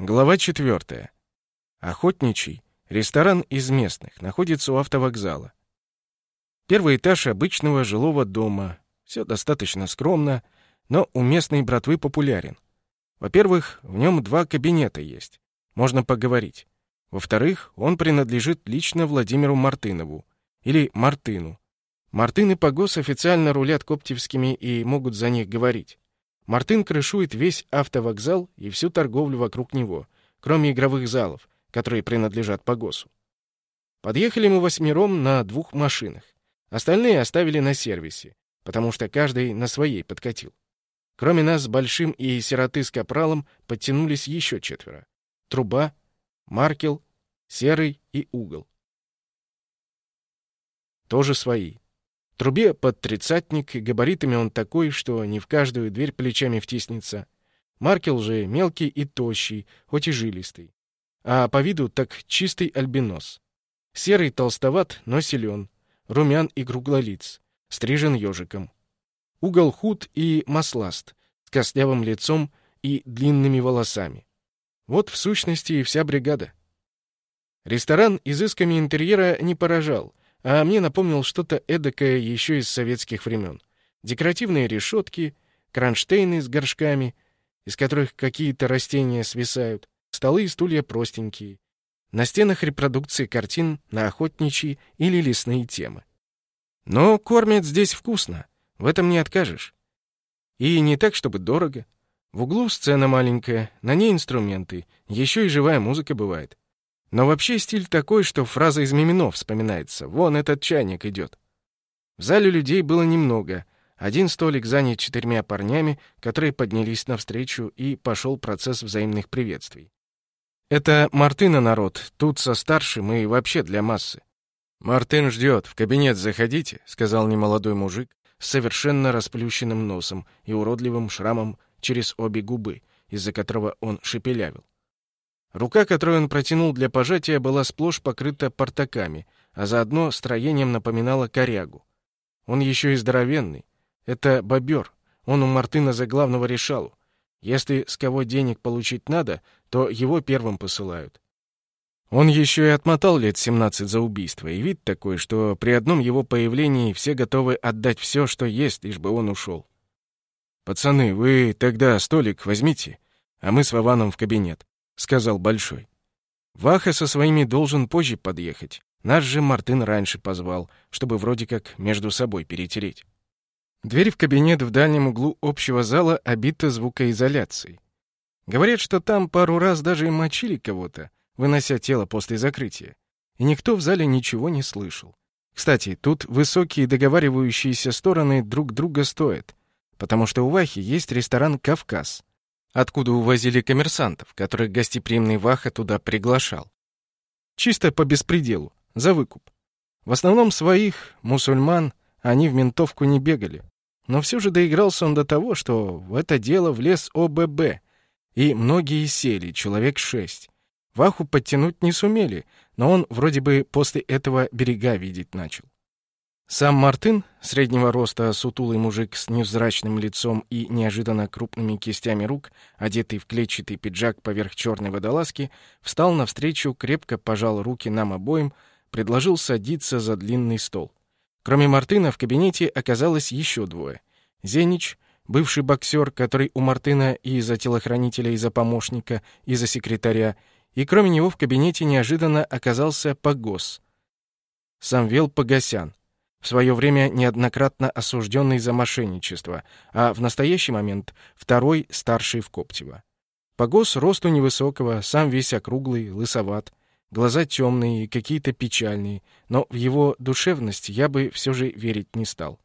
Глава четвертая. Охотничий. Ресторан из местных. Находится у автовокзала. Первый этаж обычного жилого дома. Все достаточно скромно, но у местной братвы популярен. Во-первых, в нем два кабинета есть. Можно поговорить. Во-вторых, он принадлежит лично Владимиру Мартынову. Или Мартыну. Мартын Погос официально рулят коптевскими и могут за них говорить. Мартын крышует весь автовокзал и всю торговлю вокруг него, кроме игровых залов, которые принадлежат Погосу. Подъехали мы восьмером на двух машинах. Остальные оставили на сервисе, потому что каждый на своей подкатил. Кроме нас с Большим и Сироты с Капралом подтянулись еще четверо. Труба, Маркел, Серый и Угол. Тоже свои. Трубе под тридцатник, габаритами он такой, что не в каждую дверь плечами втиснется. Маркел же мелкий и тощий, хоть и жилистый. А по виду так чистый альбинос. Серый толстоват, но силен, румян и круглолиц, стрижен ежиком. Угол худ и масласт, с костлявым лицом и длинными волосами. Вот в сущности и вся бригада. Ресторан изысками интерьера не поражал, а мне напомнил что-то эдакое еще из советских времен. Декоративные решетки, кронштейны с горшками, из которых какие-то растения свисают, столы и стулья простенькие. На стенах репродукции картин на охотничьи или лесные темы. Но кормят здесь вкусно, в этом не откажешь. И не так, чтобы дорого. В углу сцена маленькая, на ней инструменты, еще и живая музыка бывает. Но вообще стиль такой, что фраза из Мимино вспоминается. Вон этот чайник идет. В зале людей было немного. Один столик занят четырьмя парнями, которые поднялись навстречу, и пошел процесс взаимных приветствий. Это Мартына народ, тут со старшим и вообще для массы. «Мартын ждет, в кабинет заходите», — сказал немолодой мужик с совершенно расплющенным носом и уродливым шрамом через обе губы, из-за которого он шепелявил. Рука, которую он протянул для пожатия, была сплошь покрыта портаками, а заодно строением напоминала корягу. Он еще и здоровенный. Это бобер. Он у Мартына за главного решалу. Если с кого денег получить надо, то его первым посылают. Он еще и отмотал лет 17 за убийство, и вид такой, что при одном его появлении все готовы отдать все, что есть, лишь бы он ушел. «Пацаны, вы тогда столик возьмите, а мы с Вованом в кабинет сказал Большой. Ваха со своими должен позже подъехать. Наш же Мартын раньше позвал, чтобы вроде как между собой перетереть. Дверь в кабинет в дальнем углу общего зала обита звукоизоляцией. Говорят, что там пару раз даже и мочили кого-то, вынося тело после закрытия. И никто в зале ничего не слышал. Кстати, тут высокие договаривающиеся стороны друг друга стоят, потому что у Вахи есть ресторан «Кавказ», откуда увозили коммерсантов, которых гостеприимный Ваха туда приглашал. Чисто по беспределу, за выкуп. В основном своих, мусульман, они в ментовку не бегали. Но все же доигрался он до того, что в это дело влез ОББ, и многие сели, человек шесть. Ваху подтянуть не сумели, но он вроде бы после этого берега видеть начал. Сам Мартын, среднего роста сутулый мужик с невзрачным лицом и неожиданно крупными кистями рук, одетый в клетчатый пиджак поверх черной водолазки, встал навстречу, крепко пожал руки нам обоим, предложил садиться за длинный стол. Кроме Мартына в кабинете оказалось еще двое. Зенич, бывший боксер, который у Мартына и за телохранителя, и за помощника, и за секретаря, и кроме него в кабинете неожиданно оказался Погос. Самвел Погосян, в свое время неоднократно осужденный за мошенничество, а в настоящий момент второй старший в Коптево. Погос росту невысокого, сам весь округлый, лысоват, глаза темные, какие-то печальные, но в его душевность я бы все же верить не стал.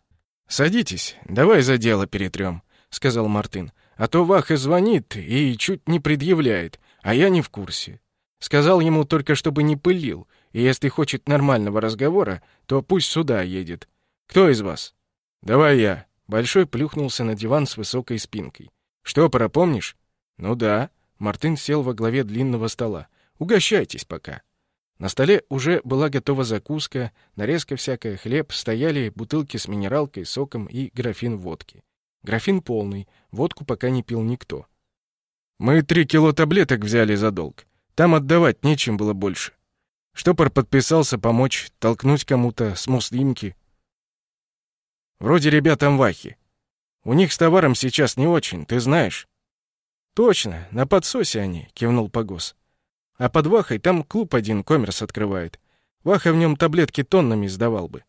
«Садитесь, давай за дело перетрем», — сказал Мартын. «А то Ваха звонит и чуть не предъявляет, а я не в курсе. Сказал ему только, чтобы не пылил, и если хочет нормального разговора, то пусть сюда едет. Кто из вас? Давай я. Большой плюхнулся на диван с высокой спинкой. Что, помнишь? Ну да. Мартын сел во главе длинного стола. Угощайтесь пока. На столе уже была готова закуска, нарезка всякая, хлеб, стояли бутылки с минералкой, соком и графин водки. Графин полный, водку пока не пил никто. Мы три кило таблеток взяли за долг. Там отдавать нечем было больше. Штопор подписался помочь, толкнуть кому-то с муслимки. Вроде ребятам Вахи. У них с товаром сейчас не очень, ты знаешь. Точно, на подсосе они, кивнул Погос. А под Вахой там клуб один коммерс открывает. Ваха в нем таблетки тоннами сдавал бы.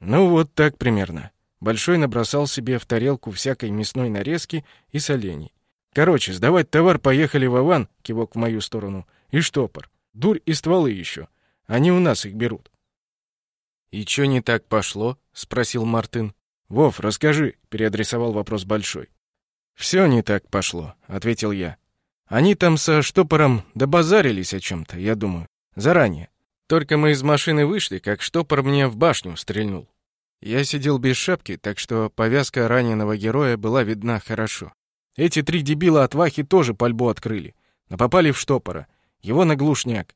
Ну вот так примерно. Большой набросал себе в тарелку всякой мясной нарезки и солений. Короче, сдавать товар поехали в Аван, кивок в мою сторону, и штопор. Дурь и стволы еще. Они у нас их берут. «И чё не так пошло?» — спросил Мартын. «Вов, расскажи», — переадресовал вопрос Большой. «Все не так пошло», — ответил я. «Они там со штопором добазарились о чем-то, я думаю, заранее. Только мы из машины вышли, как штопор мне в башню стрельнул. Я сидел без шапки, так что повязка раненого героя была видна хорошо. Эти три дебила от Вахи тоже пальбу открыли, но попали в штопора. Его на глушняк.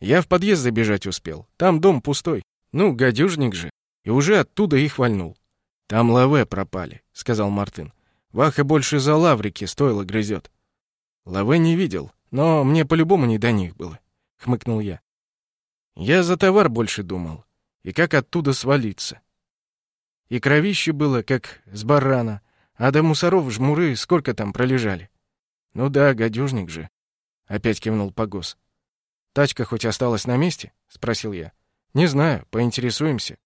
Я в подъезд забежать успел. Там дом пустой. Ну, гадюжник же. И уже оттуда их вальнул. Там лаве пропали, сказал Мартын. Ваха больше за лаврики стоило грызет. Лаве не видел, но мне по-любому не до них было, хмыкнул я. Я за товар больше думал. И как оттуда свалиться. И кровище было, как с барана. А до мусоров жмуры сколько там пролежали? Ну да, гадюжник же. Опять кивнул Погос. Тачка хоть осталась на месте? Спросил я. Не знаю, поинтересуемся.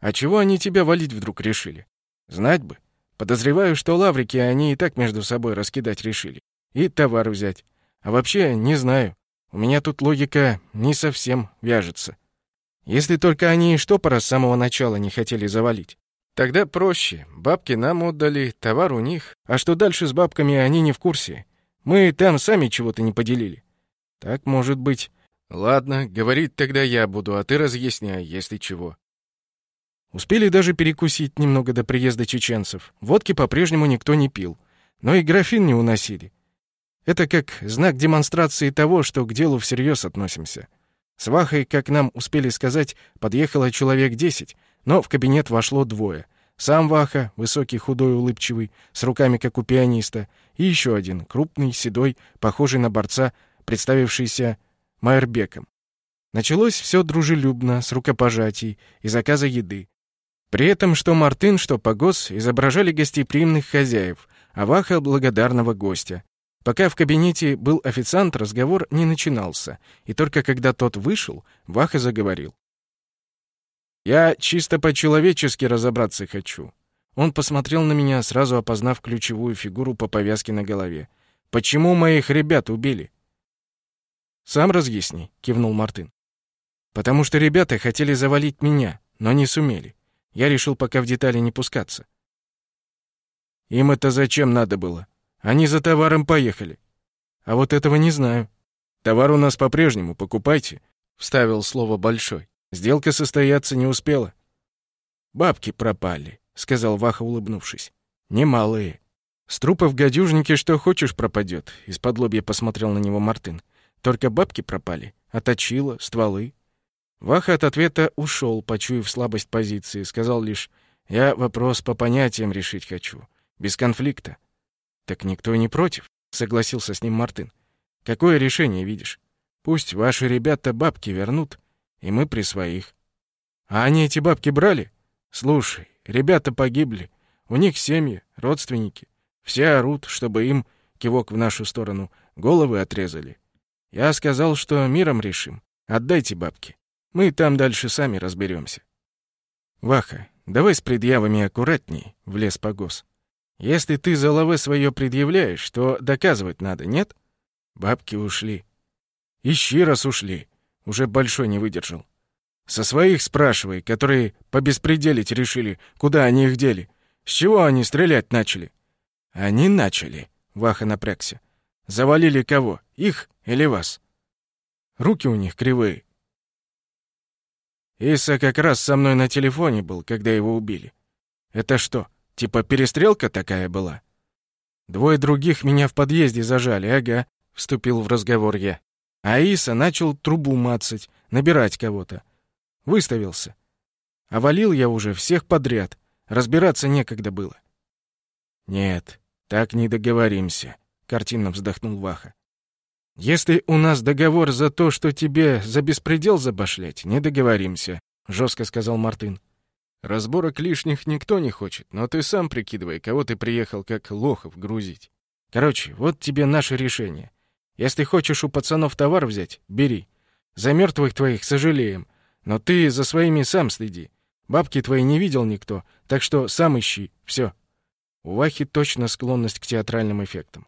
А чего они тебя валить вдруг решили? Знать бы. Подозреваю, что лаврики они и так между собой раскидать решили. И товар взять. А вообще, не знаю. У меня тут логика не совсем вяжется. Если только они штопора с самого начала не хотели завалить. Тогда проще. Бабки нам отдали, товар у них. А что дальше с бабками, они не в курсе. Мы там сами чего-то не поделили. Так может быть. Ладно, говорить тогда я буду, а ты разъясняй, если чего. Успели даже перекусить немного до приезда чеченцев. Водки по-прежнему никто не пил. Но и графин не уносили. Это как знак демонстрации того, что к делу всерьез относимся. С Вахой, как нам успели сказать, подъехало человек десять, но в кабинет вошло двое. Сам Ваха, высокий, худой, улыбчивый, с руками, как у пианиста, и еще один, крупный, седой, похожий на борца, представившийся Майербеком. Началось все дружелюбно, с рукопожатий и заказа еды. При этом что Мартын, что Погос изображали гостеприимных хозяев, а Ваха — благодарного гостя. Пока в кабинете был официант, разговор не начинался, и только когда тот вышел, Ваха заговорил. «Я чисто по-человечески разобраться хочу». Он посмотрел на меня, сразу опознав ключевую фигуру по повязке на голове. «Почему моих ребят убили?» «Сам разъясни», — кивнул Мартын. «Потому что ребята хотели завалить меня, но не сумели. Я решил пока в детали не пускаться». «Им это зачем надо было?» Они за товаром поехали. А вот этого не знаю. Товар у нас по-прежнему, покупайте, вставил слово большой. Сделка состояться не успела. Бабки пропали, сказал Ваха, улыбнувшись. Немалые. С трупа в гадюжнике что хочешь пропадет, из-под лобья посмотрел на него Мартын. Только бабки пропали, оточила, стволы. Ваха от ответа ушел, почуяв слабость позиции, сказал лишь: "Я вопрос по понятиям решить хочу, без конфликта". «Так никто не против», — согласился с ним Мартын. «Какое решение видишь? Пусть ваши ребята бабки вернут, и мы при своих». «А они эти бабки брали?» «Слушай, ребята погибли. У них семьи, родственники. Все орут, чтобы им, кивок в нашу сторону, головы отрезали. Я сказал, что миром решим. Отдайте бабки. Мы там дальше сами разберемся. «Ваха, давай с предъявами аккуратней», — влез Погос. Если ты за лавы свое предъявляешь, то доказывать надо, нет? Бабки ушли. Ищи, раз ушли. Уже большой не выдержал. Со своих спрашивай, которые побеспределить решили, куда они их дели. С чего они стрелять начали? Они начали, Ваха напрягся. Завалили кого? Их или вас? Руки у них кривые. Иса как раз со мной на телефоне был, когда его убили. Это что, Типа перестрелка такая была. Двое других меня в подъезде зажали, ага, вступил в разговор я. А Иса начал трубу мацать, набирать кого-то. Выставился. А я уже всех подряд. Разбираться некогда было. Нет, так не договоримся, картинно вздохнул Ваха. Если у нас договор за то, что тебе за беспредел забашлять, не договоримся, жестко сказал Мартын. Разборок лишних никто не хочет, но ты сам прикидывай, кого ты приехал как лохов грузить. Короче, вот тебе наше решение. Если хочешь у пацанов товар взять, бери. За мертвых твоих сожалеем, но ты за своими сам следи. Бабки твои не видел никто, так что сам ищи. Все. У Вахи точно склонность к театральным эффектам.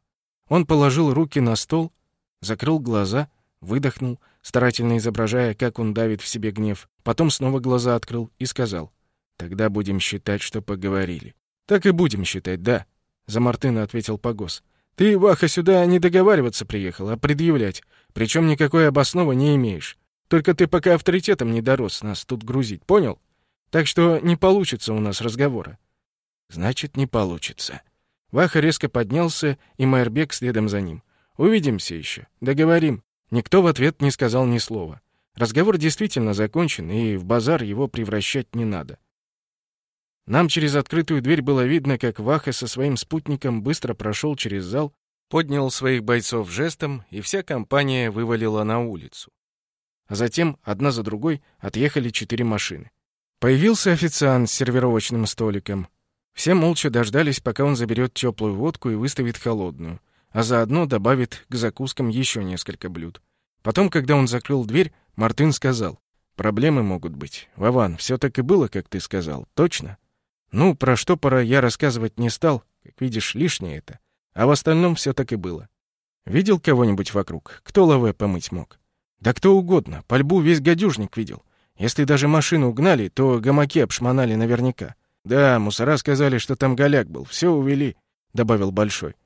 Он положил руки на стол, закрыл глаза, выдохнул, старательно изображая, как он давит в себе гнев, потом снова глаза открыл и сказал, «Тогда будем считать, что поговорили». «Так и будем считать, да», — за Мартына ответил Погос. «Ты, Ваха, сюда не договариваться приехал, а предъявлять, причем никакой обосновы не имеешь. Только ты пока авторитетом не дорос нас тут грузить, понял? Так что не получится у нас разговора». «Значит, не получится». Ваха резко поднялся, и Майербек следом за ним. Увидимся еще. Договорим». Никто в ответ не сказал ни слова. Разговор действительно закончен, и в базар его превращать не надо. Нам через открытую дверь было видно, как Ваха со своим спутником быстро прошел через зал, поднял своих бойцов жестом, и вся компания вывалила на улицу. А затем, одна за другой, отъехали четыре машины. Появился официант с сервировочным столиком. Все молча дождались, пока он заберет теплую водку и выставит холодную а заодно добавит к закускам еще несколько блюд. Потом, когда он закрыл дверь, Мартын сказал, «Проблемы могут быть. Вован, все так и было, как ты сказал. Точно?» «Ну, про что пора я рассказывать не стал. Как видишь, лишнее это. А в остальном все так и было. Видел кого-нибудь вокруг? Кто лаве помыть мог?» «Да кто угодно. Пальбу весь гадюжник видел. Если даже машину угнали, то гамаки обшмонали наверняка. Да, мусора сказали, что там голяк был. Все увели», — добавил Большой.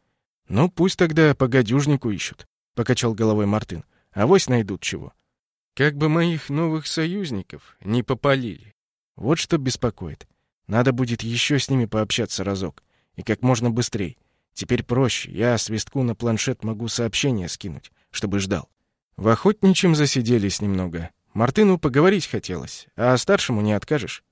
«Ну, пусть тогда по гадюжнику ищут», — покачал головой Мартын. «Авось найдут чего». «Как бы моих новых союзников не попалили. Вот что беспокоит. Надо будет еще с ними пообщаться разок. И как можно быстрее. Теперь проще. Я свистку на планшет могу сообщение скинуть, чтобы ждал». В охотничьем засиделись немного. Мартыну поговорить хотелось, а старшему не откажешь.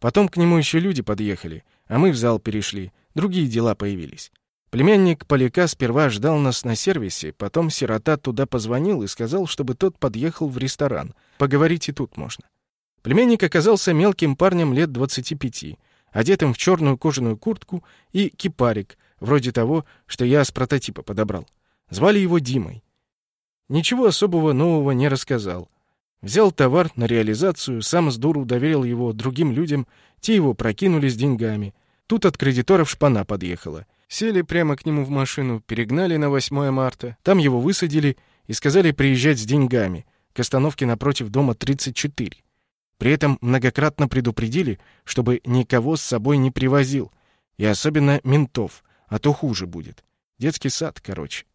Потом к нему еще люди подъехали, а мы в зал перешли, другие дела появились. Племянник Поляка сперва ждал нас на сервисе, потом сирота туда позвонил и сказал, чтобы тот подъехал в ресторан. Поговорить и тут можно. Племянник оказался мелким парнем лет 25, одетым в черную кожаную куртку и кипарик, вроде того, что я с прототипа подобрал. Звали его Димой. Ничего особого нового не рассказал. Взял товар на реализацию, сам с дуру доверил его другим людям, те его прокинули с деньгами. Тут от кредиторов шпана подъехала — Сели прямо к нему в машину, перегнали на 8 марта. Там его высадили и сказали приезжать с деньгами к остановке напротив дома 34. При этом многократно предупредили, чтобы никого с собой не привозил, и особенно ментов, а то хуже будет. Детский сад, короче.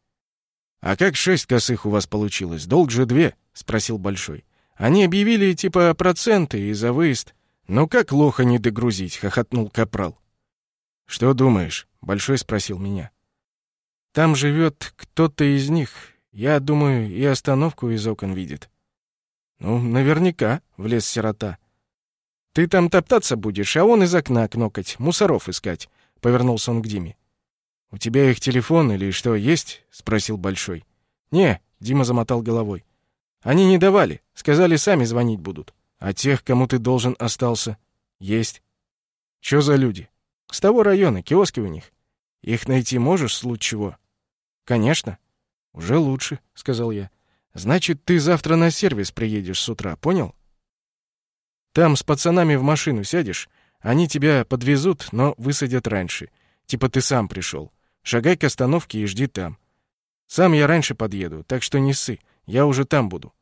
«А как шесть косых у вас получилось? Долг же две?» — спросил Большой. «Они объявили типа проценты и за выезд». «Ну как лоха не догрузить?» — хохотнул Капрал. «Что думаешь?» — Большой спросил меня. «Там живет кто-то из них. Я думаю, и остановку из окон видит». «Ну, наверняка», — влез сирота. «Ты там топтаться будешь, а он из окна кнокать, мусоров искать», — повернулся он к Диме. «У тебя их телефон или что, есть?» — спросил Большой. «Не», — Дима замотал головой. «Они не давали, сказали, сами звонить будут. А тех, кому ты должен, остался?» «Есть». «Чё за люди?» С того района, киоски у них. Их найти можешь, случае чего? Конечно. Уже лучше, сказал я. Значит, ты завтра на сервис приедешь с утра, понял? Там с пацанами в машину сядешь, они тебя подвезут, но высадят раньше. Типа ты сам пришел. Шагай к остановке и жди там. Сам я раньше подъеду, так что не ссы, я уже там буду.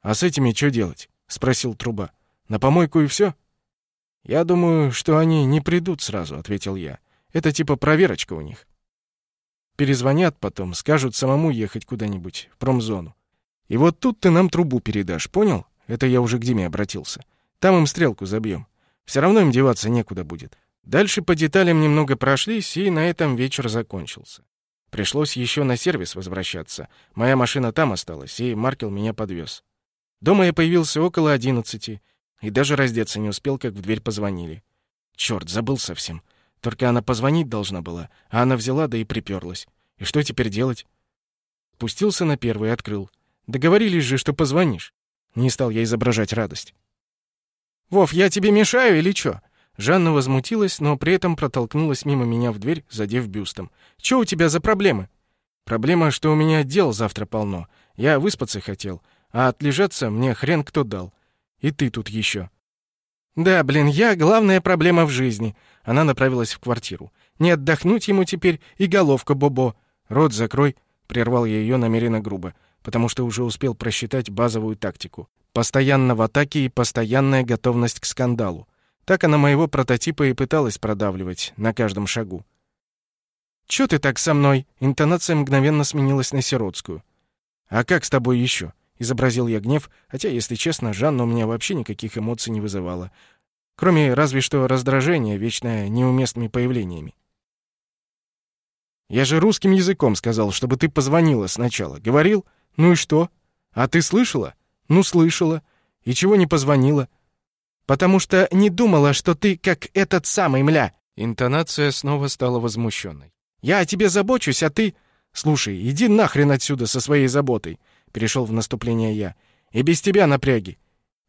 А с этими что делать? спросил труба. На помойку и все? «Я думаю, что они не придут сразу», — ответил я. «Это типа проверочка у них. Перезвонят потом, скажут самому ехать куда-нибудь, в промзону. И вот тут ты нам трубу передашь, понял? Это я уже к Диме обратился. Там им стрелку забьем. Все равно им деваться некуда будет. Дальше по деталям немного прошлись, и на этом вечер закончился. Пришлось еще на сервис возвращаться. Моя машина там осталась, и Маркел меня подвез. Дома я появился около одиннадцати — и даже раздеться не успел, как в дверь позвонили. Черт, забыл совсем. Только она позвонить должна была, а она взяла да и приперлась. И что теперь делать? Спустился на первый и открыл. Договорились же, что позвонишь. Не стал я изображать радость. «Вов, я тебе мешаю или чё?» Жанна возмутилась, но при этом протолкнулась мимо меня в дверь, задев бюстом. «Чё у тебя за проблемы?» «Проблема, что у меня дел завтра полно. Я выспаться хотел, а отлежаться мне хрен кто дал. И ты тут еще. «Да, блин, я главная проблема в жизни». Она направилась в квартиру. «Не отдохнуть ему теперь и головка Бобо. Рот закрой», — прервал я ее намеренно грубо, потому что уже успел просчитать базовую тактику. Постоянно в атаке и постоянная готовность к скандалу. Так она моего прототипа и пыталась продавливать на каждом шагу. «Чё ты так со мной?» Интонация мгновенно сменилась на сиротскую. «А как с тобой еще?» Изобразил я гнев, хотя, если честно, Жанна у меня вообще никаких эмоций не вызывала. Кроме разве что раздражения, вечное неуместными появлениями. «Я же русским языком сказал, чтобы ты позвонила сначала. Говорил? Ну и что? А ты слышала? Ну, слышала. И чего не позвонила? Потому что не думала, что ты как этот самый мля». Интонация снова стала возмущенной. «Я о тебе забочусь, а ты...» «Слушай, иди нахрен отсюда со своей заботой перешел в наступление я. «И без тебя напряги.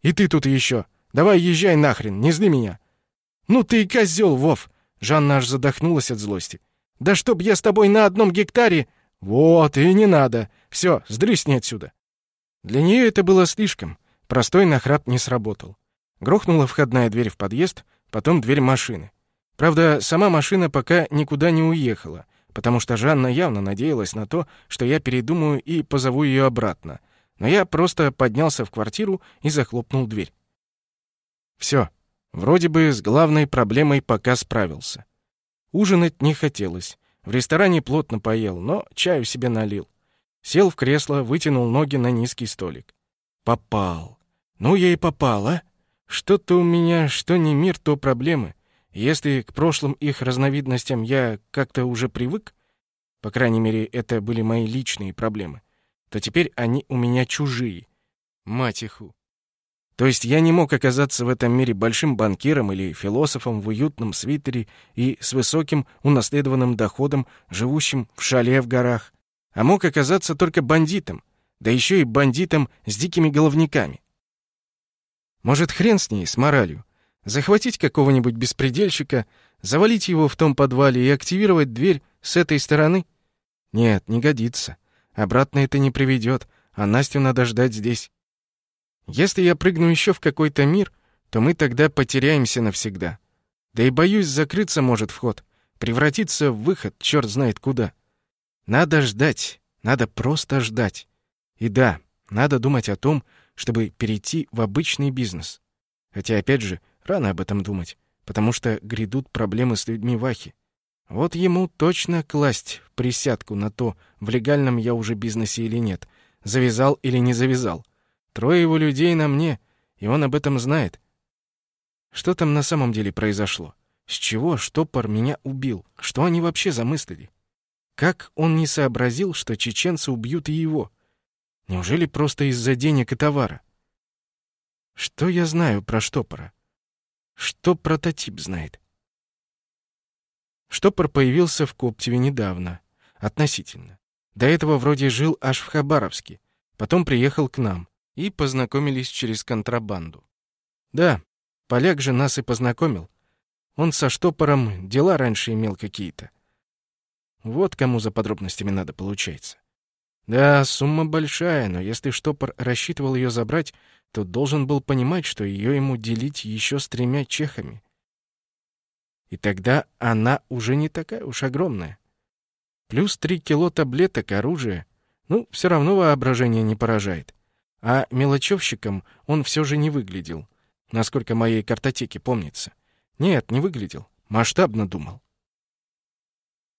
И ты тут еще. Давай езжай нахрен, не зли меня». «Ну ты и козел, Вов!» Жанна аж задохнулась от злости. «Да чтоб я с тобой на одном гектаре...» «Вот, и не надо. Все, сдрысни отсюда». Для нее это было слишком. Простой нахрап не сработал. Грохнула входная дверь в подъезд, потом дверь машины. Правда, сама машина пока никуда не уехала — потому что Жанна явно надеялась на то, что я передумаю и позову ее обратно. Но я просто поднялся в квартиру и захлопнул дверь. Все, вроде бы с главной проблемой пока справился. Ужинать не хотелось. В ресторане плотно поел, но чаю себе налил. Сел в кресло, вытянул ноги на низкий столик. Попал. Ну, я и попал, а? Что-то у меня, что не мир, то проблемы. Если к прошлым их разновидностям я как-то уже привык, по крайней мере, это были мои личные проблемы, то теперь они у меня чужие. Мать иху. То есть я не мог оказаться в этом мире большим банкиром или философом в уютном свитере и с высоким унаследованным доходом, живущим в шале в горах, а мог оказаться только бандитом, да еще и бандитом с дикими головниками. Может, хрен с ней, с моралью. Захватить какого-нибудь беспредельщика, завалить его в том подвале и активировать дверь с этой стороны? Нет, не годится. Обратно это не приведет, а Настю надо ждать здесь. Если я прыгну еще в какой-то мир, то мы тогда потеряемся навсегда. Да и боюсь, закрыться может вход, превратиться в выход, черт знает куда. Надо ждать, надо просто ждать. И да, надо думать о том, чтобы перейти в обычный бизнес. Хотя, опять же, Рано об этом думать, потому что грядут проблемы с людьми Вахи. Вот ему точно класть присядку на то, в легальном я уже бизнесе или нет, завязал или не завязал. Трое его людей на мне, и он об этом знает. Что там на самом деле произошло? С чего штопор меня убил? Что они вообще замыслили? Как он не сообразил, что чеченцы убьют и его? Неужели просто из-за денег и товара? Что я знаю про штопора? Что прототип знает? Штопор появился в Коптеве недавно. Относительно. До этого вроде жил аж в Хабаровске. Потом приехал к нам. И познакомились через контрабанду. Да, поляк же нас и познакомил. Он со штопором дела раньше имел какие-то. Вот кому за подробностями надо, получается. Да, сумма большая, но если штопор рассчитывал ее забрать, то должен был понимать, что ее ему делить еще с тремя чехами. И тогда она уже не такая уж огромная. Плюс три кило таблеток, оружия. Ну, все равно воображение не поражает. А мелочевщиком он все же не выглядел, насколько моей картотеке помнится. Нет, не выглядел. Масштабно думал.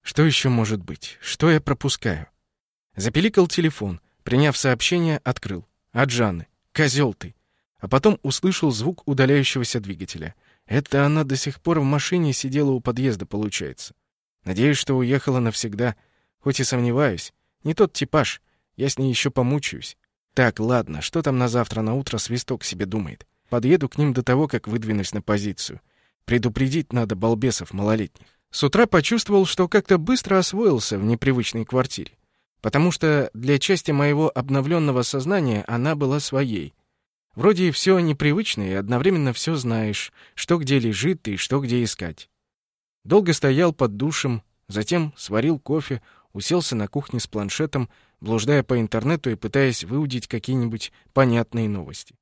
Что еще может быть? Что я пропускаю? Запеликал телефон. Приняв сообщение, открыл. От Жанны. Козел ты!» А потом услышал звук удаляющегося двигателя. Это она до сих пор в машине сидела у подъезда, получается. Надеюсь, что уехала навсегда. Хоть и сомневаюсь. Не тот типаж. Я с ней еще помучаюсь. Так, ладно, что там на завтра на утро свисток себе думает? Подъеду к ним до того, как выдвинусь на позицию. Предупредить надо балбесов малолетних. С утра почувствовал, что как-то быстро освоился в непривычной квартире, потому что для части моего обновленного сознания она была своей. Вроде все непривычно и одновременно все знаешь, что где лежит и что где искать. Долго стоял под душем, затем сварил кофе, уселся на кухне с планшетом, блуждая по интернету и пытаясь выудить какие-нибудь понятные новости.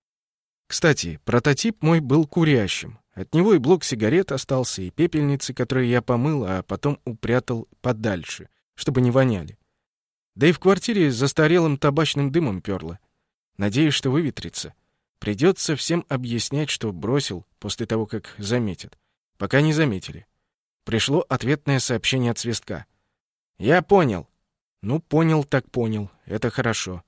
Кстати, прототип мой был курящим. От него и блок сигарет остался, и пепельницы, которые я помыл, а потом упрятал подальше, чтобы не воняли. Да и в квартире застарелым табачным дымом перло. Надеюсь, что выветрится. Придется всем объяснять, что бросил после того, как заметят. Пока не заметили. Пришло ответное сообщение от свистка. «Я понял». Ну, понял так понял. Это хорошо.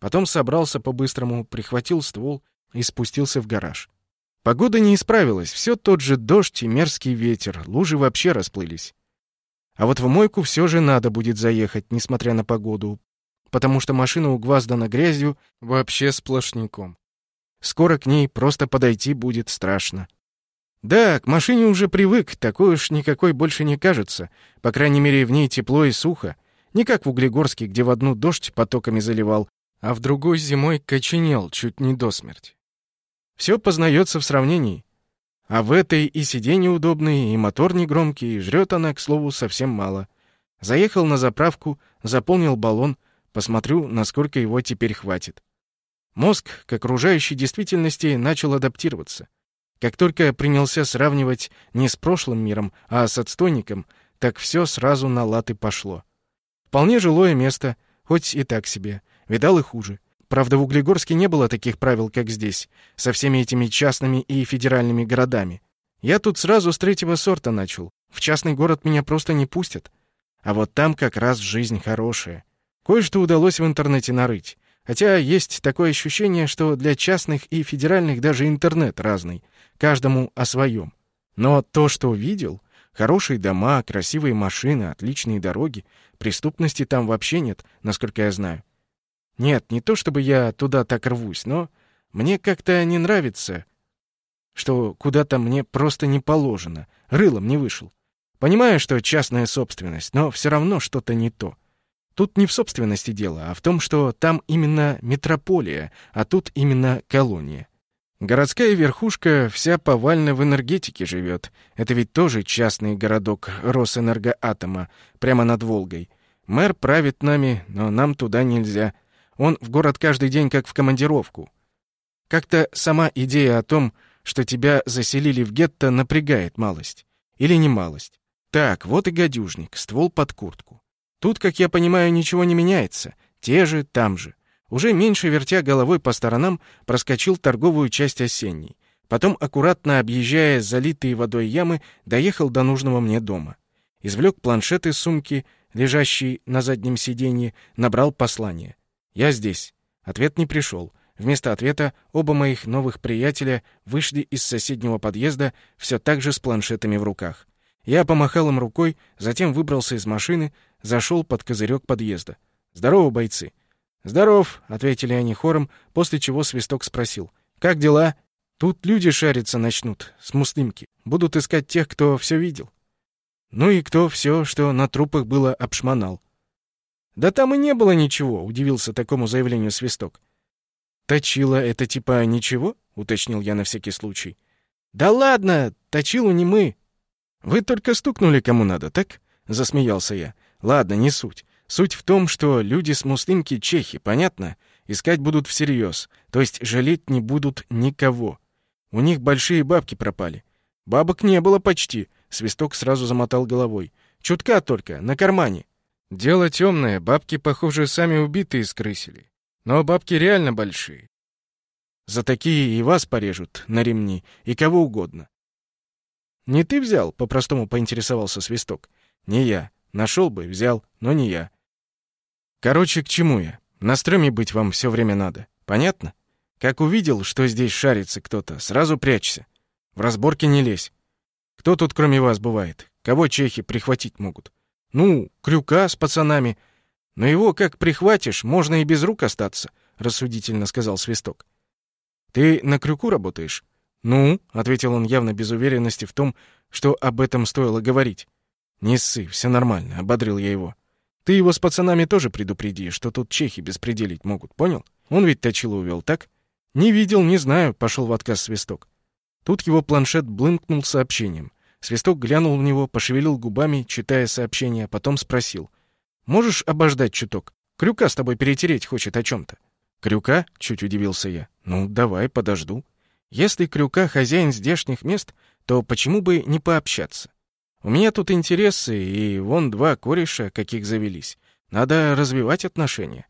Потом собрался по-быстрому, прихватил ствол и спустился в гараж. Погода не исправилась, все тот же дождь и мерзкий ветер, лужи вообще расплылись. А вот в мойку все же надо будет заехать, несмотря на погоду, потому что машина угваздана грязью вообще сплошняком. Скоро к ней просто подойти будет страшно. Да, к машине уже привык, такой уж никакой больше не кажется. По крайней мере, в ней тепло и сухо. Не как в Углегорске, где в одну дождь потоками заливал, а в другой зимой коченел чуть не до смерти. Все познается в сравнении. А в этой и сиденье удобные, и мотор негромкий, и жрет она, к слову, совсем мало. Заехал на заправку, заполнил баллон, посмотрю, насколько его теперь хватит. Мозг к окружающей действительности начал адаптироваться. Как только принялся сравнивать не с прошлым миром, а с отстойником, так все сразу на латы пошло. Вполне жилое место, хоть и так себе. Видал и хуже. Правда, в Углегорске не было таких правил, как здесь, со всеми этими частными и федеральными городами. Я тут сразу с третьего сорта начал. В частный город меня просто не пустят. А вот там как раз жизнь хорошая. Кое-что удалось в интернете нарыть. Хотя есть такое ощущение, что для частных и федеральных даже интернет разный. Каждому о своем. Но то, что видел... Хорошие дома, красивые машины, отличные дороги. Преступности там вообще нет, насколько я знаю. Нет, не то чтобы я туда так рвусь, но мне как-то не нравится, что куда-то мне просто не положено, рылом не вышел. Понимаю, что частная собственность, но все равно что-то не то. Тут не в собственности дело, а в том, что там именно метрополия, а тут именно колония. Городская верхушка вся повально в энергетике живет. Это ведь тоже частный городок Росэнергоатома, прямо над Волгой. Мэр правит нами, но нам туда нельзя. Он в город каждый день как в командировку. Как-то сама идея о том, что тебя заселили в гетто, напрягает малость. Или не малость. Так, вот и гадюжник, ствол под куртку. Тут, как я понимаю, ничего не меняется. Те же, там же. Уже меньше вертя головой по сторонам, проскочил торговую часть осенней. Потом, аккуратно объезжая залитые водой ямы, доехал до нужного мне дома. Извлек планшет из сумки, лежащий на заднем сиденье, набрал послание. «Я здесь». Ответ не пришел. Вместо ответа оба моих новых приятеля вышли из соседнего подъезда все так же с планшетами в руках. Я помахал им рукой, затем выбрался из машины, зашел под козырек подъезда. «Здорово, бойцы!» «Здоров», — ответили они хором, после чего Свисток спросил. «Как дела?» «Тут люди шариться начнут, с муслимки. Будут искать тех, кто все видел». «Ну и кто все, что на трупах было, обшмонал. «Да там и не было ничего», — удивился такому заявлению Свисток. «Точила — это типа ничего?» — уточнил я на всякий случай. «Да ладно, точилу не мы». «Вы только стукнули кому надо, так?» — засмеялся я. «Ладно, не суть. Суть в том, что люди с муслимки чехи, понятно? Искать будут всерьез, то есть жалеть не будут никого. У них большие бабки пропали. Бабок не было почти», — Свисток сразу замотал головой. «Чутка только, на кармане. Дело темное, бабки, похоже, сами убитые скрысили. Но бабки реально большие. За такие и вас порежут на ремни, и кого угодно. «Не ты взял?» — по-простому поинтересовался Свисток. «Не я. Нашел бы, взял, но не я». «Короче, к чему я? На стреме быть вам все время надо. Понятно? Как увидел, что здесь шарится кто-то, сразу прячься. В разборке не лезь. Кто тут кроме вас бывает? Кого чехи прихватить могут? Ну, крюка с пацанами. Но его как прихватишь, можно и без рук остаться, рассудительно сказал Свисток. Ты на крюку работаешь? Ну, ответил он явно без уверенности в том, что об этом стоило говорить. «Не ссы, все нормально», — ободрил я его. «Ты его с пацанами тоже предупреди, что тут чехи беспределить могут, понял? Он ведь точило увел, так?» «Не видел, не знаю», — пошел в отказ Свисток. Тут его планшет блынкнул сообщением. Свисток глянул в него, пошевелил губами, читая сообщение, потом спросил. «Можешь обождать чуток? Крюка с тобой перетереть хочет о чем-то». «Крюка?» — чуть удивился я. «Ну, давай, подожду. Если Крюка хозяин здешних мест, то почему бы не пообщаться? У меня тут интересы, и вон два кореша, каких завелись. Надо развивать отношения».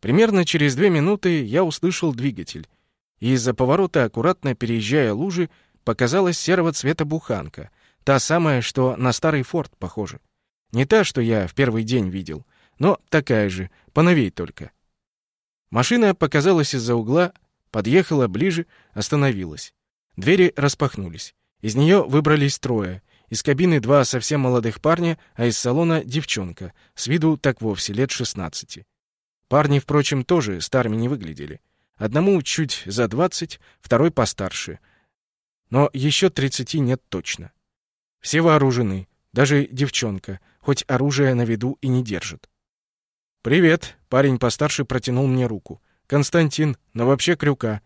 Примерно через две минуты я услышал двигатель, из-за поворота, аккуратно переезжая лужи, показалась серого цвета буханка, та самая, что на старый форт похожа. Не та, что я в первый день видел, но такая же, поновей только. Машина показалась из-за угла, подъехала ближе, остановилась. Двери распахнулись. Из нее выбрались трое. Из кабины два совсем молодых парня, а из салона девчонка, с виду так вовсе лет шестнадцати. Парни, впрочем, тоже старыми не выглядели. Одному чуть за двадцать, второй постарше. Но еще тридцати нет точно. Все вооружены, даже девчонка, хоть оружие на виду и не держит. «Привет!» — парень постарше протянул мне руку. «Константин, но вообще крюка».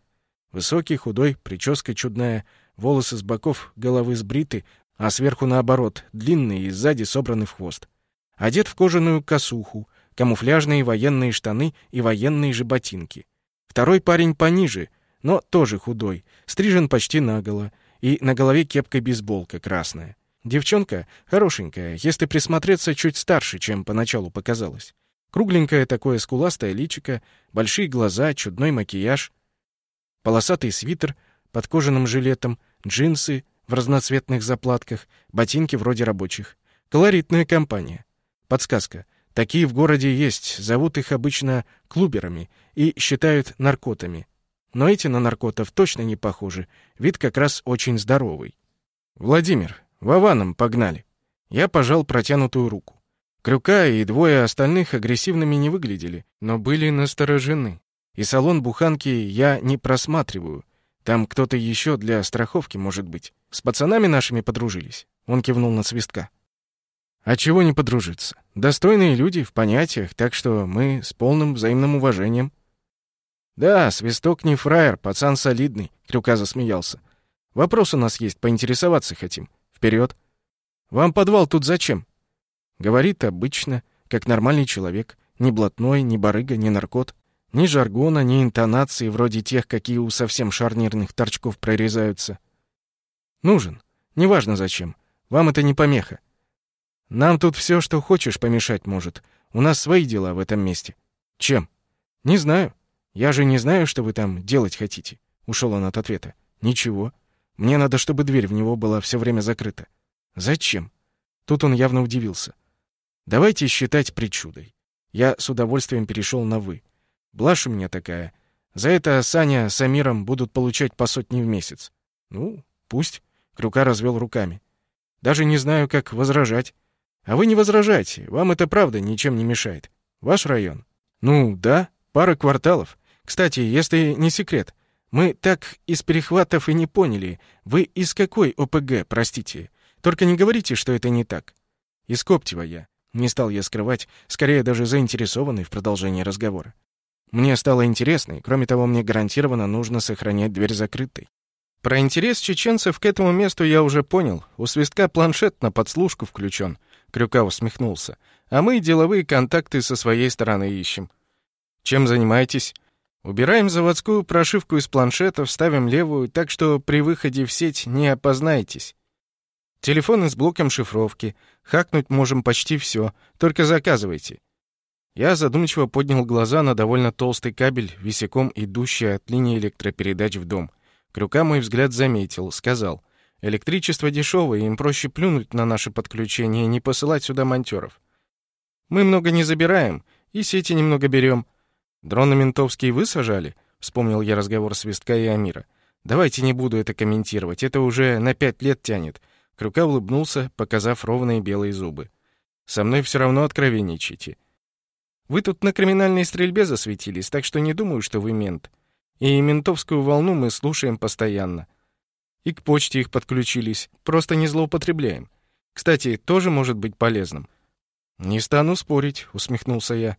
Высокий, худой, прическа чудная, волосы с боков головы сбриты, а сверху наоборот, длинные и сзади собраны в хвост. Одет в кожаную косуху, камуфляжные военные штаны и военные же ботинки. Второй парень пониже, но тоже худой, стрижен почти наголо, и на голове кепка-бейсболка красная. Девчонка хорошенькая, если присмотреться, чуть старше, чем поначалу показалось. Кругленькое такое скуластое личико, большие глаза, чудной макияж, полосатый свитер под кожаным жилетом, джинсы в разноцветных заплатках, ботинки вроде рабочих. Колоритная компания. Подсказка. Такие в городе есть, зовут их обычно клуберами и считают наркотами. Но эти на наркотов точно не похожи, вид как раз очень здоровый. «Владимир, Вованом погнали!» Я пожал протянутую руку. Крюка и двое остальных агрессивными не выглядели, но были насторожены. И салон буханки я не просматриваю. Там кто-то еще для страховки может быть. С пацанами нашими подружились. Он кивнул на свистка. А чего не подружиться? Достойные люди в понятиях, так что мы с полным взаимным уважением. Да, свисток не фраер, пацан солидный, Крюка засмеялся. Вопрос у нас есть, поинтересоваться хотим. Вперед. Вам подвал тут зачем? Говорит обычно, как нормальный человек. Ни блатной, ни барыга, ни наркот. Ни жаргона, ни интонации, вроде тех, какие у совсем шарнирных торчков прорезаются. Нужен. Неважно зачем. Вам это не помеха. Нам тут все, что хочешь, помешать может. У нас свои дела в этом месте. Чем? Не знаю. Я же не знаю, что вы там делать хотите. Ушел он от ответа. Ничего. Мне надо, чтобы дверь в него была все время закрыта. Зачем? Тут он явно удивился. Давайте считать причудой. Я с удовольствием перешел на «вы». Блажь у меня такая. За это Саня с Амиром будут получать по сотне в месяц. Ну, пусть. Крюка развел руками. Даже не знаю, как возражать. А вы не возражайте. Вам это правда ничем не мешает. Ваш район? Ну, да, пара кварталов. Кстати, если не секрет, мы так из перехватов и не поняли. Вы из какой ОПГ, простите? Только не говорите, что это не так. Из Коптева я. Не стал я скрывать, скорее даже заинтересованный в продолжении разговора. Мне стало интересно, и кроме того, мне гарантированно нужно сохранять дверь закрытой. Про интерес чеченцев к этому месту я уже понял. У свистка планшет на подслушку включен. Крюка усмехнулся. А мы деловые контакты со своей стороны ищем. Чем занимаетесь? Убираем заводскую прошивку из планшетов, ставим левую, так что при выходе в сеть не опознаетесь. Телефоны с блоком шифровки. Хакнуть можем почти все. Только заказывайте. Я задумчиво поднял глаза на довольно толстый кабель, висяком идущий от линии электропередач в дом. Крюка мой взгляд заметил, сказал. Электричество дешевое, им проще плюнуть на наше подключение и не посылать сюда монтёров. Мы много не забираем, и сети немного берем. Дроны ментовские вы сажали? Вспомнил я разговор Свистка и Амира. Давайте не буду это комментировать, это уже на пять лет тянет. Крюка улыбнулся, показав ровные белые зубы. «Со мной все равно откровенничайте. Вы тут на криминальной стрельбе засветились, так что не думаю, что вы мент. И ментовскую волну мы слушаем постоянно. И к почте их подключились, просто не злоупотребляем. Кстати, тоже может быть полезным. Не стану спорить, усмехнулся я.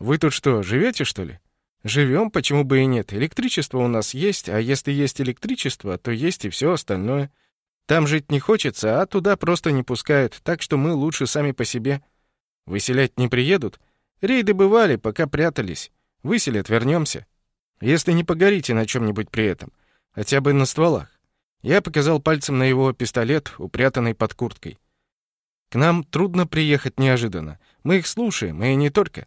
Вы тут что, живете, что ли? Живем, почему бы и нет. Электричество у нас есть, а если есть электричество, то есть и все остальное. Там жить не хочется, а туда просто не пускают, так что мы лучше сами по себе. Выселять не приедут? Рейды бывали, пока прятались. Выселят, вернемся. Если не погорите на чем-нибудь при этом. Хотя бы на стволах. Я показал пальцем на его пистолет, упрятанный под курткой. К нам трудно приехать неожиданно. Мы их слушаем, и не только.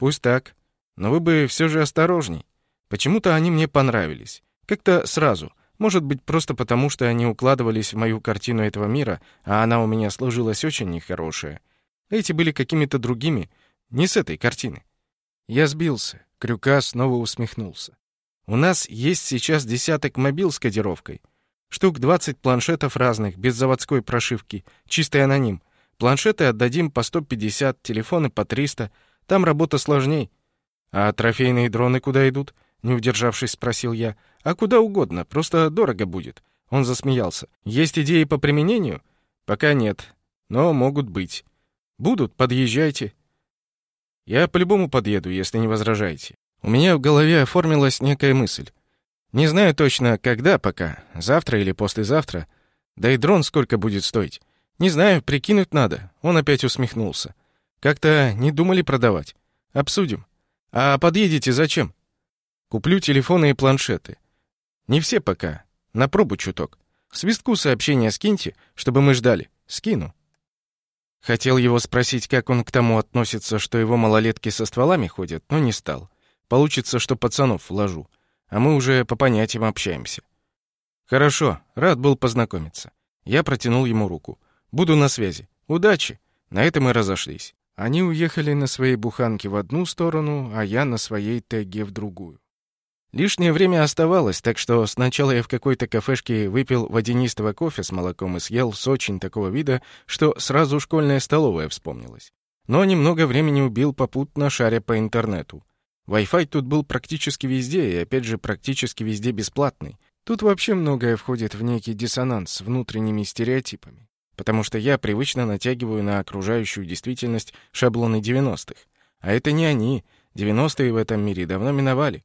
Пусть так. Но вы бы все же осторожней. Почему-то они мне понравились. Как-то сразу. Может быть, просто потому, что они укладывались в мою картину этого мира, а она у меня сложилась очень нехорошая. Эти были какими-то другими, не с этой картины. Я сбился. Крюка снова усмехнулся. У нас есть сейчас десяток мобил с кодировкой. Штук 20 планшетов разных, без заводской прошивки, чистый аноним. Планшеты отдадим по 150, телефоны по 300. Там работа сложней. А трофейные дроны куда идут? Не удержавшись, спросил я. А куда угодно, просто дорого будет. Он засмеялся. Есть идеи по применению? Пока нет, но могут быть. Будут, подъезжайте. Я по-любому подъеду, если не возражаете. У меня в голове оформилась некая мысль. Не знаю точно, когда пока, завтра или послезавтра. Да и дрон сколько будет стоить. Не знаю, прикинуть надо. Он опять усмехнулся. Как-то не думали продавать. Обсудим. А подъедете зачем? Куплю телефоны и планшеты. Не все пока. На пробу чуток. Свистку сообщение скиньте, чтобы мы ждали. Скину. Хотел его спросить, как он к тому относится, что его малолетки со стволами ходят, но не стал. Получится, что пацанов вложу. А мы уже по понятиям общаемся. Хорошо, рад был познакомиться. Я протянул ему руку. Буду на связи. Удачи. На этом мы разошлись. Они уехали на своей буханке в одну сторону, а я на своей теге в другую. Лишнее время оставалось, так что сначала я в какой-то кафешке выпил водянистого кофе с молоком и съел с очень такого вида, что сразу школьная столовая вспомнилась. Но немного времени убил попутно шаря по интернету. Wi-Fi тут был практически везде, и опять же практически везде бесплатный. Тут вообще многое входит в некий диссонанс с внутренними стереотипами. Потому что я привычно натягиваю на окружающую действительность шаблоны 90-х. А это не они. 90-е в этом мире давно миновали.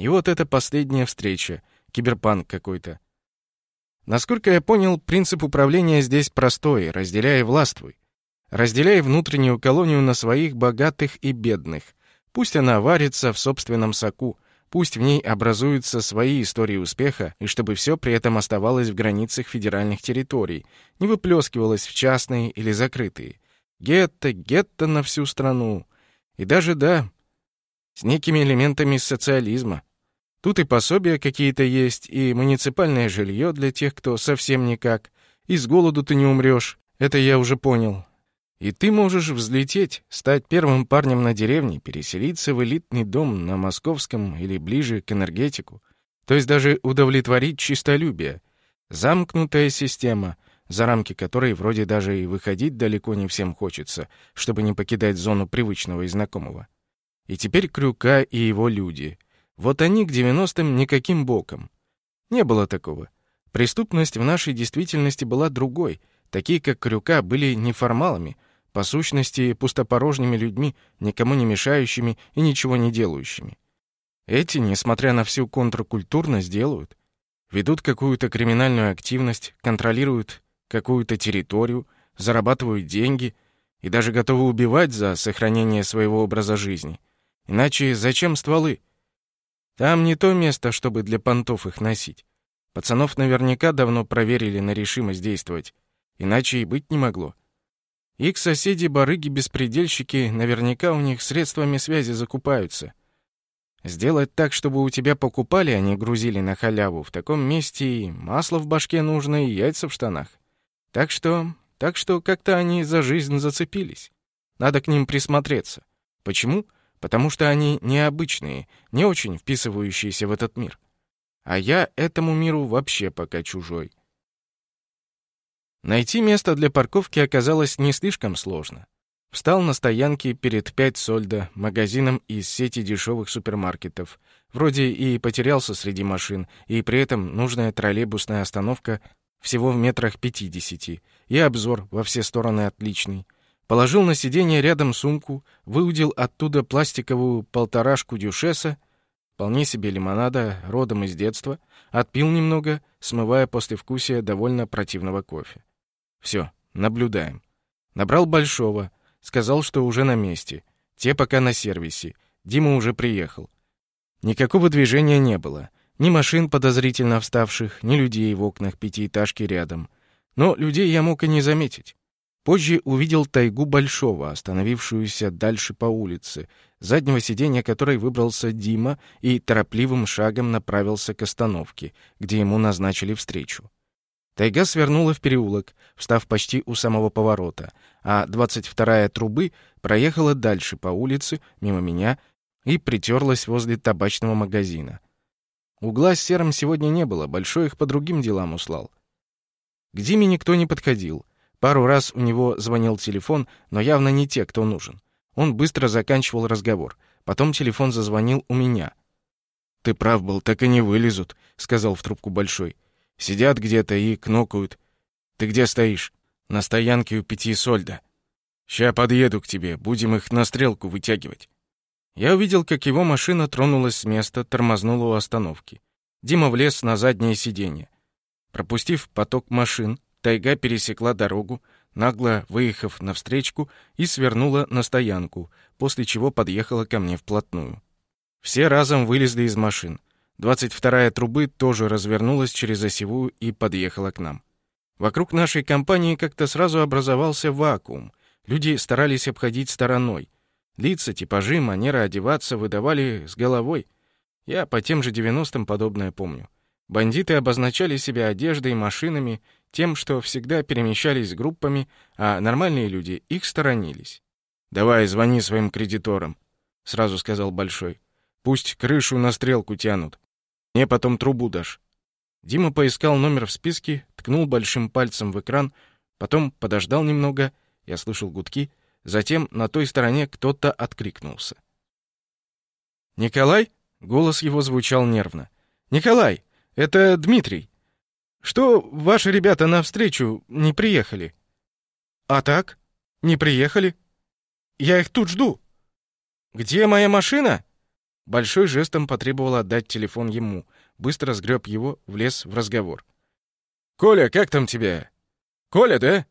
И вот эта последняя встреча, киберпанк какой-то. Насколько я понял, принцип управления здесь простой, разделяй властвуй. Разделяй внутреннюю колонию на своих богатых и бедных. Пусть она варится в собственном соку, пусть в ней образуются свои истории успеха, и чтобы все при этом оставалось в границах федеральных территорий, не выплескивалось в частные или закрытые. Гетто, гетто на всю страну. И даже, да, с некими элементами социализма. Тут и пособия какие-то есть, и муниципальное жилье для тех, кто совсем никак. И с голоду ты не умрешь, это я уже понял. И ты можешь взлететь, стать первым парнем на деревне, переселиться в элитный дом на Московском или ближе к энергетику. То есть даже удовлетворить чистолюбие. Замкнутая система, за рамки которой вроде даже и выходить далеко не всем хочется, чтобы не покидать зону привычного и знакомого. И теперь Крюка и его люди — вот они к 90-м никаким боком. Не было такого. Преступность в нашей действительности была другой. Такие, как Крюка, были неформалами, по сущности, пустопорожними людьми, никому не мешающими и ничего не делающими. Эти, несмотря на всю контркультурность, делают. Ведут какую-то криминальную активность, контролируют какую-то территорию, зарабатывают деньги и даже готовы убивать за сохранение своего образа жизни. Иначе зачем стволы? Там не то место, чтобы для понтов их носить. Пацанов наверняка давно проверили на решимость действовать. Иначе и быть не могло. Их соседи-барыги-беспредельщики, наверняка у них средствами связи закупаются. Сделать так, чтобы у тебя покупали, а не грузили на халяву, в таком месте и масло в башке нужно, и яйца в штанах. Так что... так что как-то они за жизнь зацепились. Надо к ним присмотреться. Почему? Потому что они необычные, не очень вписывающиеся в этот мир. А я этому миру вообще пока чужой. Найти место для парковки оказалось не слишком сложно. Встал на стоянке перед «Пять Сольда», магазином из сети дешевых супермаркетов. Вроде и потерялся среди машин, и при этом нужная троллейбусная остановка всего в метрах пятидесяти, и обзор во все стороны отличный. Положил на сиденье рядом сумку, выудил оттуда пластиковую полторашку дюшеса, вполне себе лимонада, родом из детства, отпил немного, смывая послевкусие довольно противного кофе. Все, наблюдаем. Набрал большого, сказал, что уже на месте. Те пока на сервисе. Дима уже приехал. Никакого движения не было. Ни машин подозрительно вставших, ни людей в окнах пятиэтажки рядом. Но людей я мог и не заметить. Позже увидел тайгу Большого, остановившуюся дальше по улице, заднего сиденья которой выбрался Дима и торопливым шагом направился к остановке, где ему назначили встречу. Тайга свернула в переулок, встав почти у самого поворота, а 22-я трубы проехала дальше по улице, мимо меня, и притерлась возле табачного магазина. Угла с серым сегодня не было, Большой их по другим делам услал. К Диме никто не подходил. Пару раз у него звонил телефон, но явно не те, кто нужен. Он быстро заканчивал разговор. Потом телефон зазвонил у меня. «Ты прав был, так и не вылезут», — сказал в трубку Большой. «Сидят где-то и кнокают. Ты где стоишь?» «На стоянке у пяти сольда. Ща подъеду к тебе, будем их на стрелку вытягивать». Я увидел, как его машина тронулась с места, тормознула у остановки. Дима влез на заднее сиденье. Пропустив поток машин, тайга пересекла дорогу, нагло выехав навстречку и свернула на стоянку, после чего подъехала ко мне вплотную. Все разом вылезли из машин. 22-я трубы тоже развернулась через осевую и подъехала к нам. Вокруг нашей компании как-то сразу образовался вакуум. Люди старались обходить стороной. Лица, типажи, манера одеваться выдавали с головой. Я по тем же 90-м подобное помню. Бандиты обозначали себя одеждой, машинами, тем, что всегда перемещались группами, а нормальные люди их сторонились. «Давай, звони своим кредиторам», — сразу сказал Большой. «Пусть крышу на стрелку тянут. Мне потом трубу дашь». Дима поискал номер в списке, ткнул большим пальцем в экран, потом подождал немного, я слышал гудки, затем на той стороне кто-то откликнулся. «Николай?» — голос его звучал нервно. «Николай, это Дмитрий. Что ваши ребята навстречу не приехали? А так? Не приехали? Я их тут жду. Где моя машина? Большой жестом потребовал отдать телефон ему. Быстро сгреб его, влез в разговор. «Коля, как там тебя?» «Коля, да?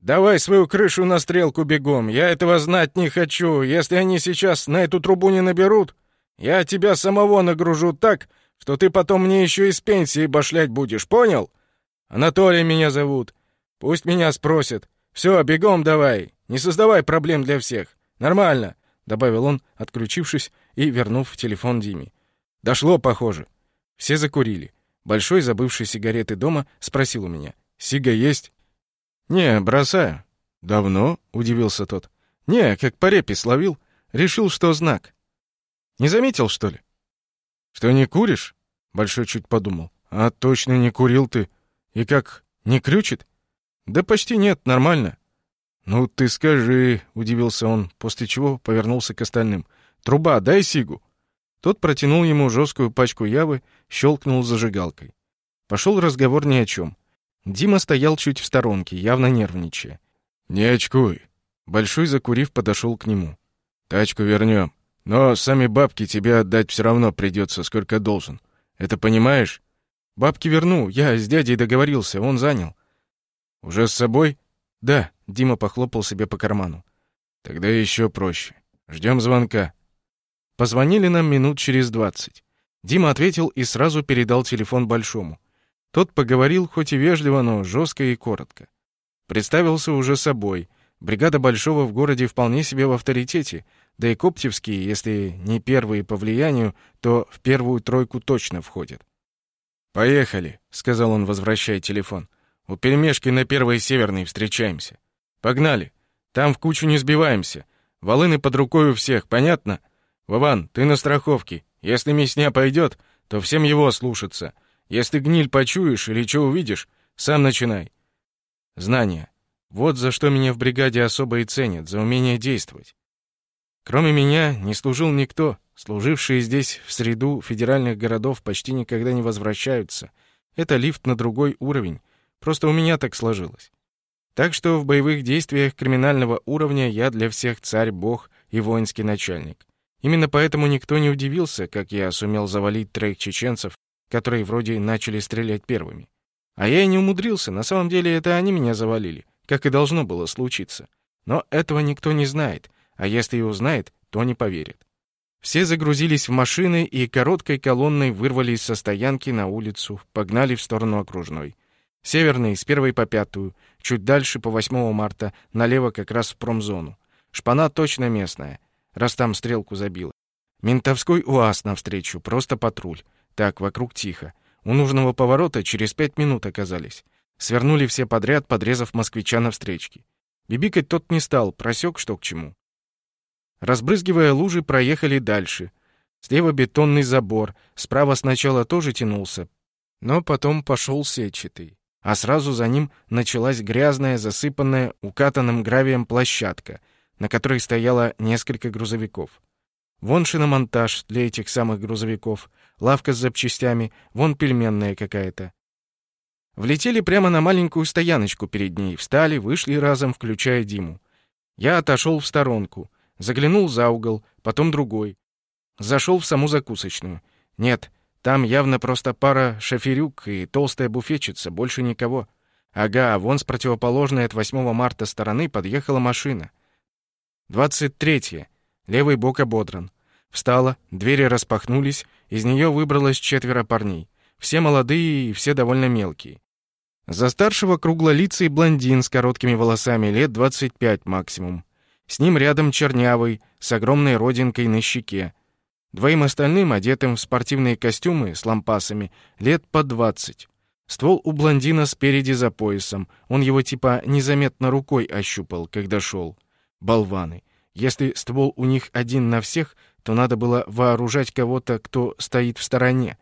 Давай свою крышу на стрелку бегом. Я этого знать не хочу. Если они сейчас на эту трубу не наберут, я тебя самого нагружу так, что ты потом мне еще из пенсии башлять будешь, понял? Анатолий меня зовут. Пусть меня спросят. Все, бегом давай. Не создавай проблем для всех. Нормально, добавил он, отключившись и вернув телефон Диме. Дошло, похоже. Все закурили. Большой, забывший сигареты дома, спросил у меня. «Сига есть?» «Не, бросаю». «Давно?» — удивился тот. «Не, как по репе словил. Решил, что знак». «Не заметил, что ли?» «Что, не куришь?» Большой чуть подумал. «А точно не курил ты. И как, не крючит?» «Да почти нет, нормально». «Ну ты скажи», — удивился он, после чего повернулся к остальным. «Труба, дай сигу». Тот протянул ему жесткую пачку явы, щелкнул зажигалкой. Пошел разговор ни о чем. Дима стоял чуть в сторонке, явно нервничая. «Не очкуй». Большой, закурив, подошел к нему. «Тачку вернем. Но сами бабки тебе отдать все равно придется, сколько должен. Это понимаешь? Бабки верну, я с дядей договорился, он занял. Уже с собой? Да, Дима похлопал себе по карману. Тогда еще проще. Ждем звонка. Позвонили нам минут через двадцать. Дима ответил и сразу передал телефон Большому. Тот поговорил хоть и вежливо, но жестко и коротко. Представился уже собой. Бригада Большого в городе вполне себе в авторитете — да и коптевские, если не первые по влиянию, то в первую тройку точно входят. «Поехали», — сказал он, возвращая телефон. «У пельмешки на первой северной встречаемся. Погнали. Там в кучу не сбиваемся. Волыны под рукой у всех, понятно? Вован, ты на страховке. Если мясня пойдет, то всем его слушаться. Если гниль почуешь или что увидишь, сам начинай. Знания. Вот за что меня в бригаде особо и ценят, за умение действовать. Кроме меня не служил никто. Служившие здесь в среду федеральных городов почти никогда не возвращаются. Это лифт на другой уровень. Просто у меня так сложилось. Так что в боевых действиях криминального уровня я для всех царь-бог и воинский начальник. Именно поэтому никто не удивился, как я сумел завалить троих чеченцев, которые вроде начали стрелять первыми. А я и не умудрился, на самом деле это они меня завалили, как и должно было случиться. Но этого никто не знает, а если и узнает, то не поверит. Все загрузились в машины и короткой колонной вырвались со стоянки на улицу, погнали в сторону окружной. Северный, с первой по пятую, чуть дальше по 8 марта, налево как раз в промзону. Шпана точно местная, раз там стрелку забила. Ментовской УАЗ навстречу, просто патруль. Так, вокруг тихо. У нужного поворота через пять минут оказались. Свернули все подряд, подрезав москвича на встречке. Бибикать тот не стал, просек, что к чему. Разбрызгивая лужи, проехали дальше. Слева бетонный забор, справа сначала тоже тянулся, но потом пошел сетчатый. А сразу за ним началась грязная, засыпанная укатанным гравием площадка, на которой стояло несколько грузовиков. Вон шиномонтаж для этих самых грузовиков, лавка с запчастями, вон пельменная какая-то. Влетели прямо на маленькую стояночку перед ней, встали, вышли разом, включая Диму. Я отошел в сторонку, заглянул за угол, потом другой. Зашел в саму закусочную. Нет, там явно просто пара шоферюк и толстая буфетчица, больше никого. Ага, вон с противоположной от 8 марта стороны подъехала машина. 23. Левый бок ободран. Встала, двери распахнулись, из нее выбралось четверо парней. Все молодые и все довольно мелкие. За старшего круглолицый блондин с короткими волосами, лет 25 максимум. С ним рядом чернявый, с огромной родинкой на щеке. Двоим остальным, одетым в спортивные костюмы с лампасами, лет по 20. Ствол у блондина спереди за поясом. Он его типа незаметно рукой ощупал, когда шел. Болваны. Если ствол у них один на всех, то надо было вооружать кого-то, кто стоит в стороне.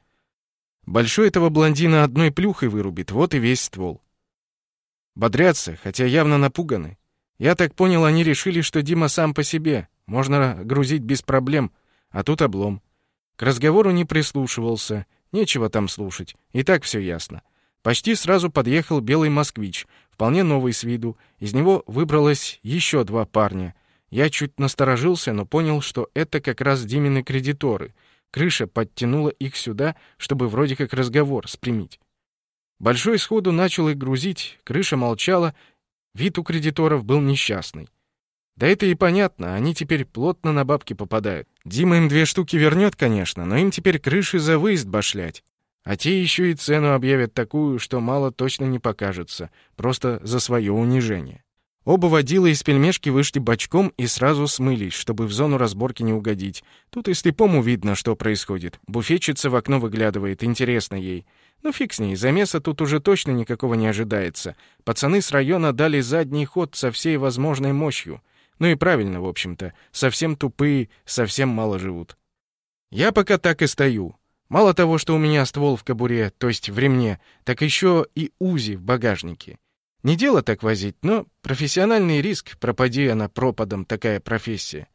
Большой этого блондина одной плюхой вырубит, вот и весь ствол. Бодрятся, хотя явно напуганы. Я так понял, они решили, что Дима сам по себе, можно грузить без проблем, а тут облом. К разговору не прислушивался, нечего там слушать, и так все ясно. Почти сразу подъехал белый москвич, вполне новый с виду, из него выбралось еще два парня — я чуть насторожился, но понял, что это как раз Димины кредиторы. Крыша подтянула их сюда, чтобы вроде как разговор спрямить. Большой сходу начал их грузить, крыша молчала, вид у кредиторов был несчастный. Да это и понятно, они теперь плотно на бабки попадают. Дима им две штуки вернет, конечно, но им теперь крыши за выезд башлять. А те еще и цену объявят такую, что мало точно не покажется, просто за свое унижение. Оба водила из пельмешки вышли бочком и сразу смылись, чтобы в зону разборки не угодить. Тут и слепому видно, что происходит. Буфетчица в окно выглядывает, интересно ей. Ну фиг с ней, замеса тут уже точно никакого не ожидается. Пацаны с района дали задний ход со всей возможной мощью. Ну и правильно, в общем-то. Совсем тупые, совсем мало живут. Я пока так и стою. Мало того, что у меня ствол в кобуре, то есть в ремне, так еще и УЗИ в багажнике. Не дело так возить, но профессиональный риск, пропади она пропадом, такая профессия.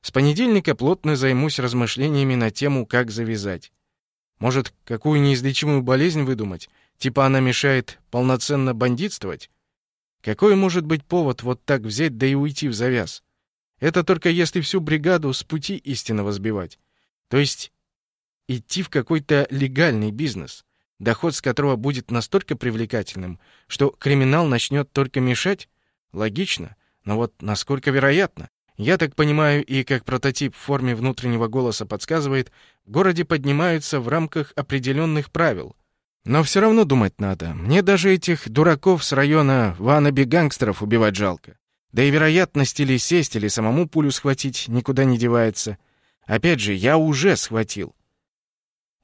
С понедельника плотно займусь размышлениями на тему, как завязать. Может, какую неизлечимую болезнь выдумать? Типа она мешает полноценно бандитствовать? Какой может быть повод вот так взять да и уйти в завяз? Это только если всю бригаду с пути истинного сбивать. То есть идти в какой-то легальный бизнес доход с которого будет настолько привлекательным, что криминал начнет только мешать? Логично, но вот насколько вероятно? Я так понимаю, и как прототип в форме внутреннего голоса подсказывает, в городе поднимаются в рамках определенных правил. Но все равно думать надо. Мне даже этих дураков с района ванаби-гангстеров убивать жалко. Да и вероятность или сесть, или самому пулю схватить никуда не девается. Опять же, я уже схватил.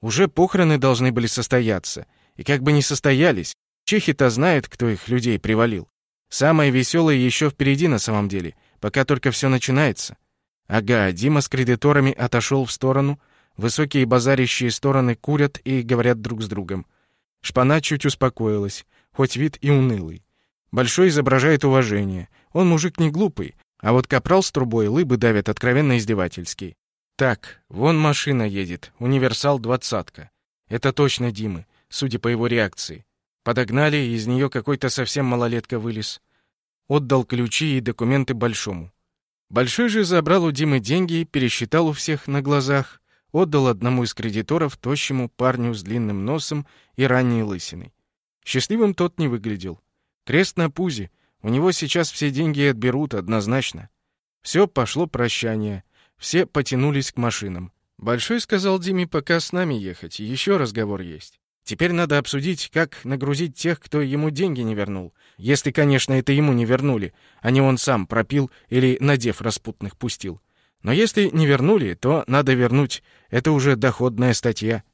Уже похороны должны были состояться. И как бы ни состоялись, чехи-то знают, кто их людей привалил. Самое веселое еще впереди на самом деле, пока только все начинается. Ага, Дима с кредиторами отошел в сторону, высокие базарящие стороны курят и говорят друг с другом. Шпана чуть успокоилась, хоть вид и унылый. Большой изображает уважение. Он мужик не глупый, а вот капрал с трубой лыбы давят откровенно издевательский. Так, вон машина едет, универсал двадцатка. Это точно Димы, судя по его реакции. Подогнали, из нее какой-то совсем малолетка вылез. Отдал ключи и документы Большому. Большой же забрал у Димы деньги, пересчитал у всех на глазах, отдал одному из кредиторов, тощему парню с длинным носом и ранней лысиной. Счастливым тот не выглядел. Крест на пузе. У него сейчас все деньги отберут, однозначно. Все пошло прощание. Все потянулись к машинам. Большой сказал Диме пока с нами ехать, еще разговор есть. Теперь надо обсудить, как нагрузить тех, кто ему деньги не вернул. Если, конечно, это ему не вернули, а не он сам пропил или надев распутных пустил. Но если не вернули, то надо вернуть. Это уже доходная статья.